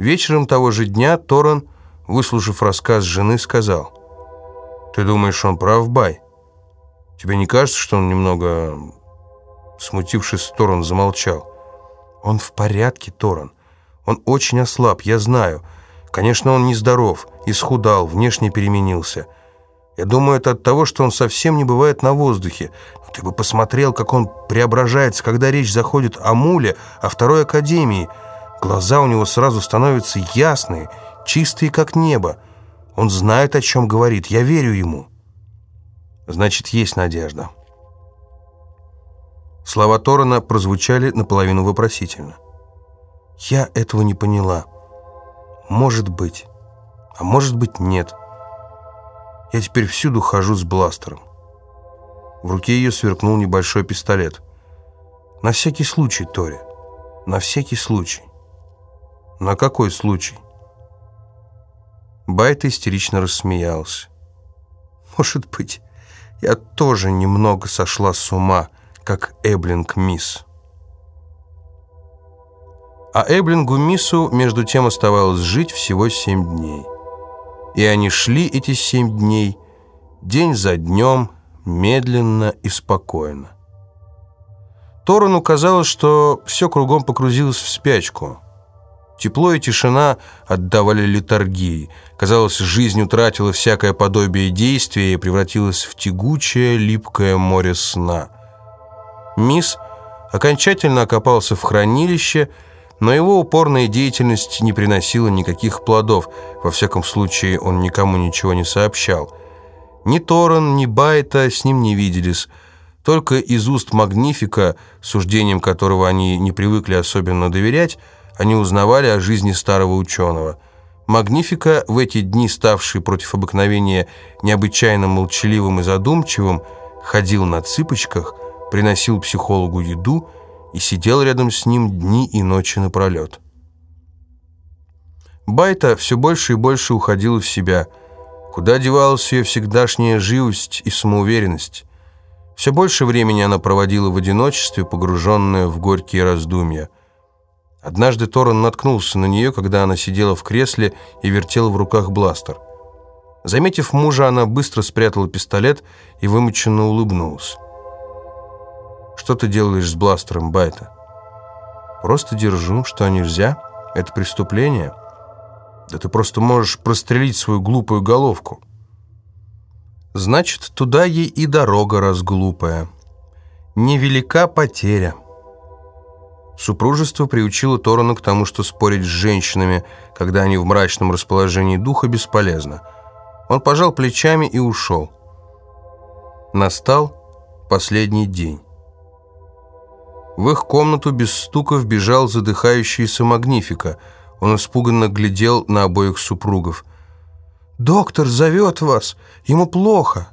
Вечером того же дня Торан, выслушав рассказ жены, сказал, «Ты думаешь, он прав, Бай? Тебе не кажется, что он немного...» Смутившись, Торан замолчал. «Он в порядке, Торан. Он очень ослаб, я знаю. Конечно, он нездоров, исхудал, внешне переменился. Я думаю, это от того, что он совсем не бывает на воздухе. Ты бы посмотрел, как он преображается, когда речь заходит о Муле, о второй академии. Глаза у него сразу становятся ясные, чистые, как небо. Он знает, о чем говорит. Я верю ему. Значит, есть надежда. Слова Торана прозвучали наполовину вопросительно. Я этого не поняла. Может быть. А может быть, нет. Я теперь всюду хожу с бластером. В руке ее сверкнул небольшой пистолет. На всякий случай, Тори. На всякий случай. На какой случай? Байта истерично рассмеялся. Может быть, я тоже немного сошла с ума, как Эблинг Мисс. А Эблингу Миссу между тем оставалось жить всего семь дней. И они шли эти семь дней, день за днем, медленно и спокойно. Торону казалось, что все кругом погрузилось в спячку. Тепло и тишина отдавали литургии. Казалось, жизнь утратила всякое подобие действия и превратилась в тягучее, липкое море сна. Мисс окончательно окопался в хранилище, но его упорная деятельность не приносила никаких плодов, во всяком случае он никому ничего не сообщал. Ни Торрен, ни Байта с ним не виделись, только из уст Магнифика, суждением которого они не привыкли особенно доверять, они узнавали о жизни старого ученого. Магнифика, в эти дни ставший против обыкновения необычайно молчаливым и задумчивым, ходил на цыпочках, приносил психологу еду и сидел рядом с ним дни и ночи напролет. Байта все больше и больше уходила в себя. Куда девалась ее всегдашняя живость и самоуверенность? Все больше времени она проводила в одиночестве, погруженная в горькие раздумья. Однажды Торрен наткнулся на нее, когда она сидела в кресле и вертела в руках бластер. Заметив мужа, она быстро спрятала пистолет и вымученно улыбнулась. Что ты делаешь с бластером, Байта? Просто держу. Что, нельзя? Это преступление? Да ты просто можешь прострелить свою глупую головку. Значит, туда ей и дорога разглупая. Невелика потеря. Супружество приучило Торона к тому, что спорить с женщинами, когда они в мрачном расположении духа, бесполезно. Он пожал плечами и ушел. Настал последний день. В их комнату без стука вбежал задыхающийся Магнифика. Он испуганно глядел на обоих супругов. «Доктор зовет вас! Ему плохо!»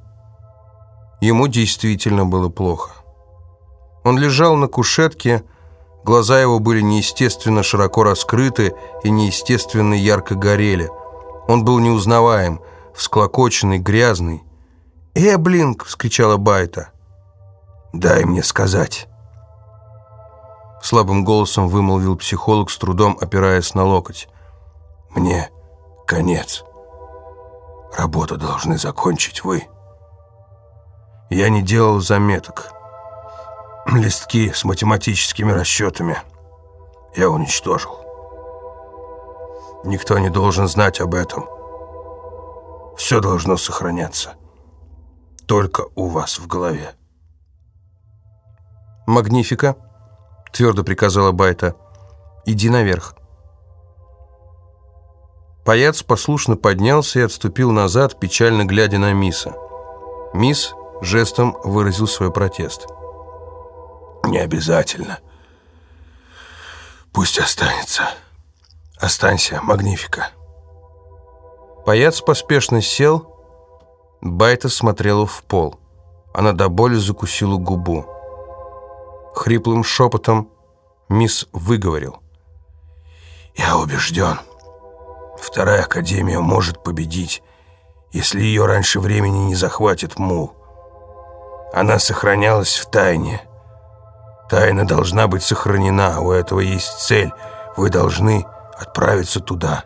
Ему действительно было плохо. Он лежал на кушетке, глаза его были неестественно широко раскрыты и неестественно ярко горели. Он был неузнаваем, всклокоченный, грязный. «Эблинг!» — вскричала Байта. «Дай мне сказать!» Слабым голосом вымолвил психолог, с трудом опираясь на локоть. «Мне конец. Работу должны закончить вы. Я не делал заметок. Листки с математическими расчетами я уничтожил. Никто не должен знать об этом. Все должно сохраняться. Только у вас в голове». «Магнифика», — твердо приказала Байта. «Иди наверх». Паяц послушно поднялся и отступил назад, печально глядя на Миса. Мисс жестом выразил свой протест. «Не обязательно. Пусть останется. Останься, Магнифика». Паяц поспешно сел. Байта смотрела в пол. Она до боли закусила губу. Хриплым шепотом мисс выговорил. «Я убежден, вторая академия может победить, если ее раньше времени не захватит Мул. Она сохранялась в тайне. Тайна должна быть сохранена, у этого есть цель. Вы должны отправиться туда.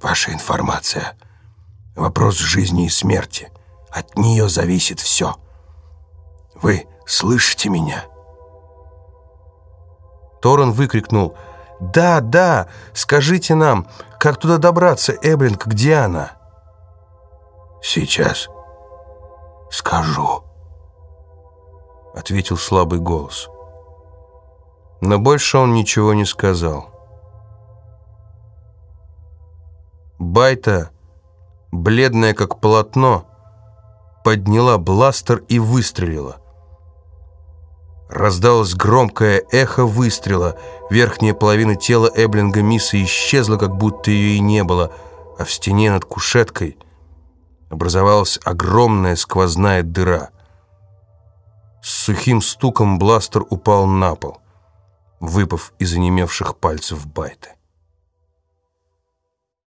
Ваша информация — вопрос жизни и смерти. От нее зависит все. Вы слышите меня?» Торрен выкрикнул «Да, да, скажите нам, как туда добраться, Эблинг, где она?» «Сейчас скажу», — ответил слабый голос. Но больше он ничего не сказал. Байта, бледная как полотно, подняла бластер и выстрелила. Раздалось громкое эхо выстрела. Верхняя половина тела Эблинга Мисса исчезла, как будто ее и не было, а в стене над кушеткой образовалась огромная сквозная дыра. С сухим стуком бластер упал на пол, выпав из онемевших пальцев Байты.